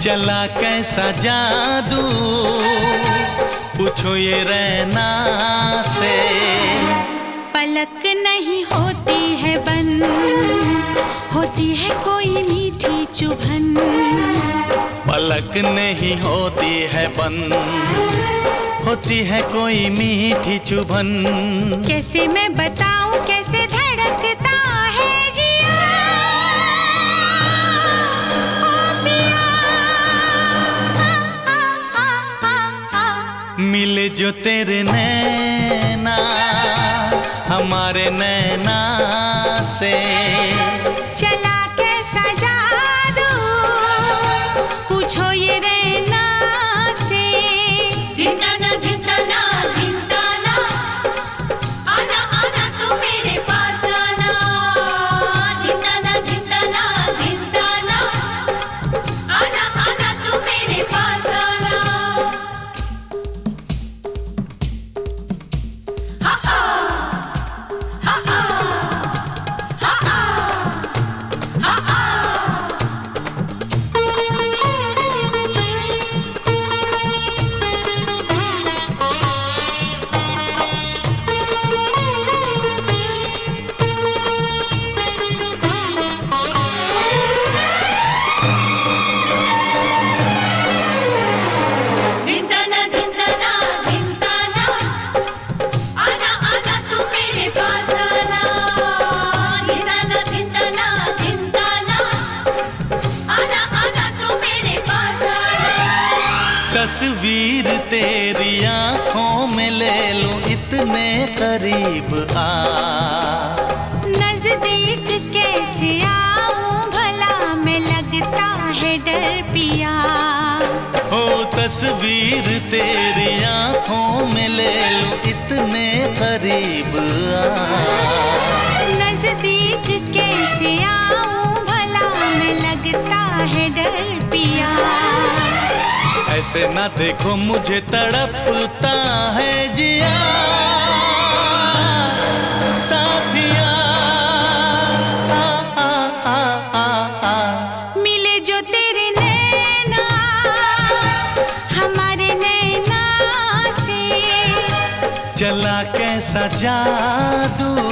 चला कैसा जादू? पूछो ये रहना से। पलक नहीं होती है बंद होती है कोई मीठी चुभन। पलक नहीं होती है बंद होती है कोई मीठी चुभन। कैसे मैं बताऊँ मिले जो तेरे नैना हमारे नैना से। चला के सजा दो पूछो ये रैना से। धिंदाना तेरी आँखों में ले लूँ इतने करीब आ। नज़दीक कैसे आऊँ भला मैं लगता है डर पिया। हो तस्वीर तेरी आँखों में ले लूँ इतने करीब आ। ऐसे ना देखो मुझे तड़पता है जिया। साथिया। आ, आ, आ, आ, आ। मिले जो तेरे नैना हमारे नैना से। चला कैसा जादू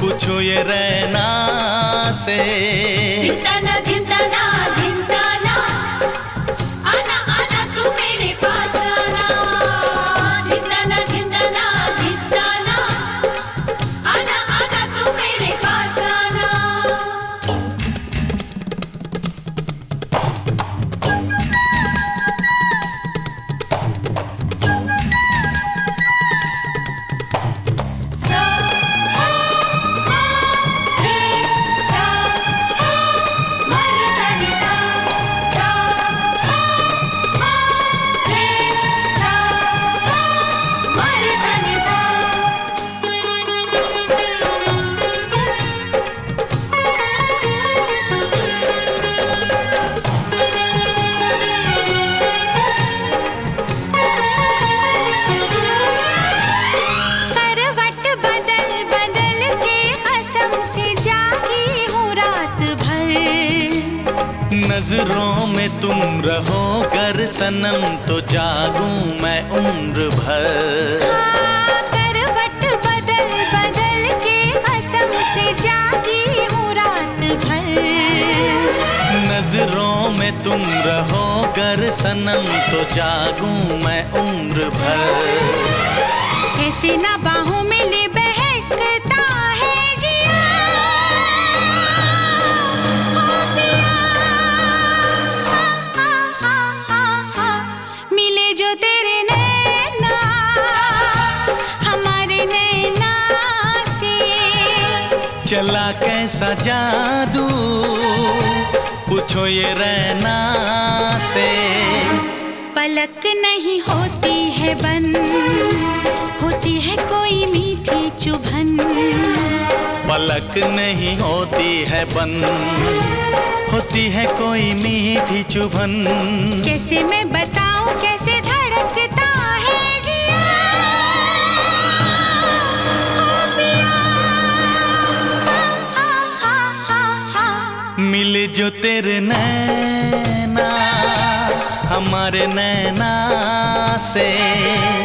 पूछो ये रहना से। नज़रों में तुम रहो कर सनम तो जागूं मैं उम्र भर। हाँ, करवट बदल बदल के कसम से जागी हूँ रात भर। नज़रों में तुम रहो कर सनम तो जागूं मैं उम्र भर। ऐसे ना बाहों में ले कैसा जादू? पूछो ये रहना से। पलक नहीं होती है बंद होती है कोई मीठी चुभन। पलक नहीं होती है बंद होती है कोई मीठी चुभन। कैसे मैं बताऊँ कैसे धड़कता जो तेरे नैना हमारे नैना से।